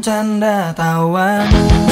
Canda tawamu